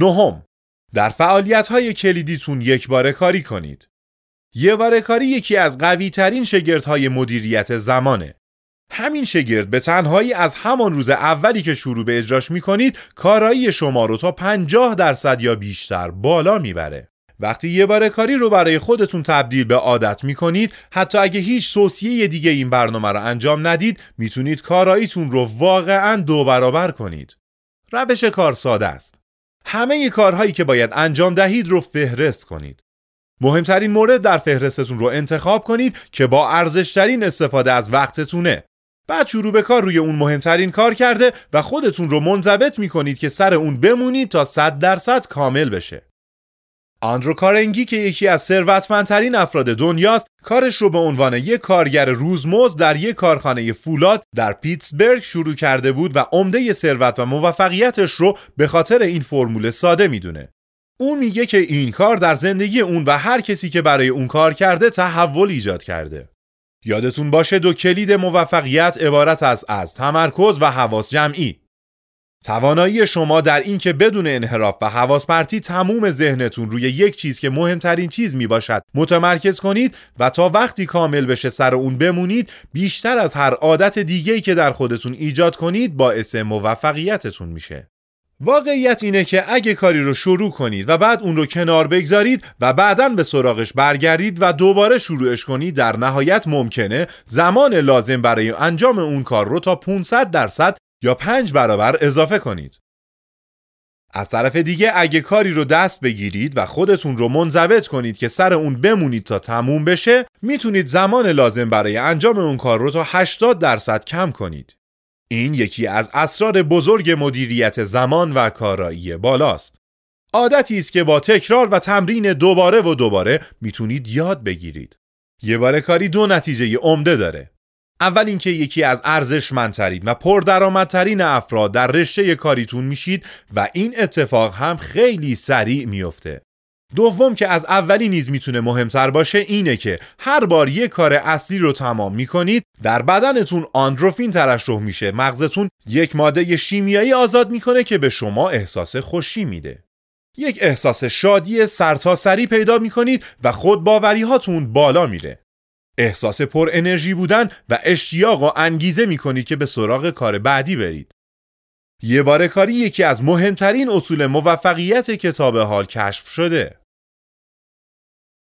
نهم در فعالیت های کلیدیتون یک بار کاری کنید. یه بار کاری یکی از قوی ترین شگرد های مدیریت زمانه. همین شگرد به تنهایی از همان روز اولی که شروع به اجراش می‌کنید کارایی شما رو تا 50 درصد یا بیشتر بالا می‌بره. وقتی یه بار کاری رو برای خودتون تبدیل به عادت می‌کنید حتی اگه هیچ توصیه دیگه این برنامه رو انجام ندید می‌تونید کاراییتون رو واقعا دو برابر کنید. روش کار ساده است. همه کارهایی که باید انجام دهید رو فهرست کنید. مهمترین مورد در فهرستتون رو انتخاب کنید که با ارزشترین استفاده از وقتتونه. بعد شروع به کار روی اون مهمترین کار کرده و خودتون رو منضبط می‌کنید که سر اون بمونید تا 100 درصد کامل بشه. آندرو کارنگی که یکی از ثروتمندترین افراد دنیاست کارش رو به عنوان یک کارگر روزمزد در یک کارخانه فولاد در پیتسبرگ شروع کرده بود و عمده ثروت و موفقیتش رو به خاطر این فرمول ساده می‌دونه. اون میگه که این کار در زندگی اون و هر کسی که برای اون کار کرده تحول ایجاد کرده. یادتون باشه دو کلید موفقیت عبارت از از تمرکز و حواس جمعی. توانایی شما در اینکه بدون انحراف و حواس پرتی تموم ذهنتون روی یک چیز که مهمترین چیز می باشد متمرکز کنید و تا وقتی کامل بشه سر اون بمونید بیشتر از هر عادت دیگه‌ای که در خودتون ایجاد کنید باعث موفقیتتون میشه. واقعیت اینه که اگه کاری رو شروع کنید و بعد اون رو کنار بگذارید و بعدا به سراغش برگردید و دوباره شروعش کنید در نهایت ممکنه زمان لازم برای انجام اون کار رو تا 500 درصد یا پنج برابر اضافه کنید. از طرف دیگه اگه کاری رو دست بگیرید و خودتون رو منضبط کنید که سر اون بمونید تا تموم بشه می‌تونید زمان لازم برای انجام اون کار رو تا 80 درصد کم کنید. این یکی از اسرار بزرگ مدیریت زمان و کارایی بالاست. عادتی است که با تکرار و تمرین دوباره و دوباره می‌تونید یاد بگیرید. یه بار کاری دو نتیجه عمده داره. اول اینکه یکی از ارزشمندترین و پردرآمدترین افراد در رشته کاریتون میشید و این اتفاق هم خیلی سریع میفته. دوم که از اولی نیز می‌تونه مهمتر باشه اینه که هر بار یه کار اصلی رو تمام می‌کنید در بدنتون آندروفین ترشح میشه. مغزتون یک ماده شیمیایی آزاد می‌کنه که به شما احساس خوشی میده. یک احساس شادی سرتاسری پیدا می‌کنید و خود باوری هاتون بالا میره. احساس پر انرژی بودن و اشتیاق و انگیزه می‌کنید که به سراغ کار بعدی برید. یه بار کاری یکی از مهمترین اصول موفقیت کتاب حال کشف شده.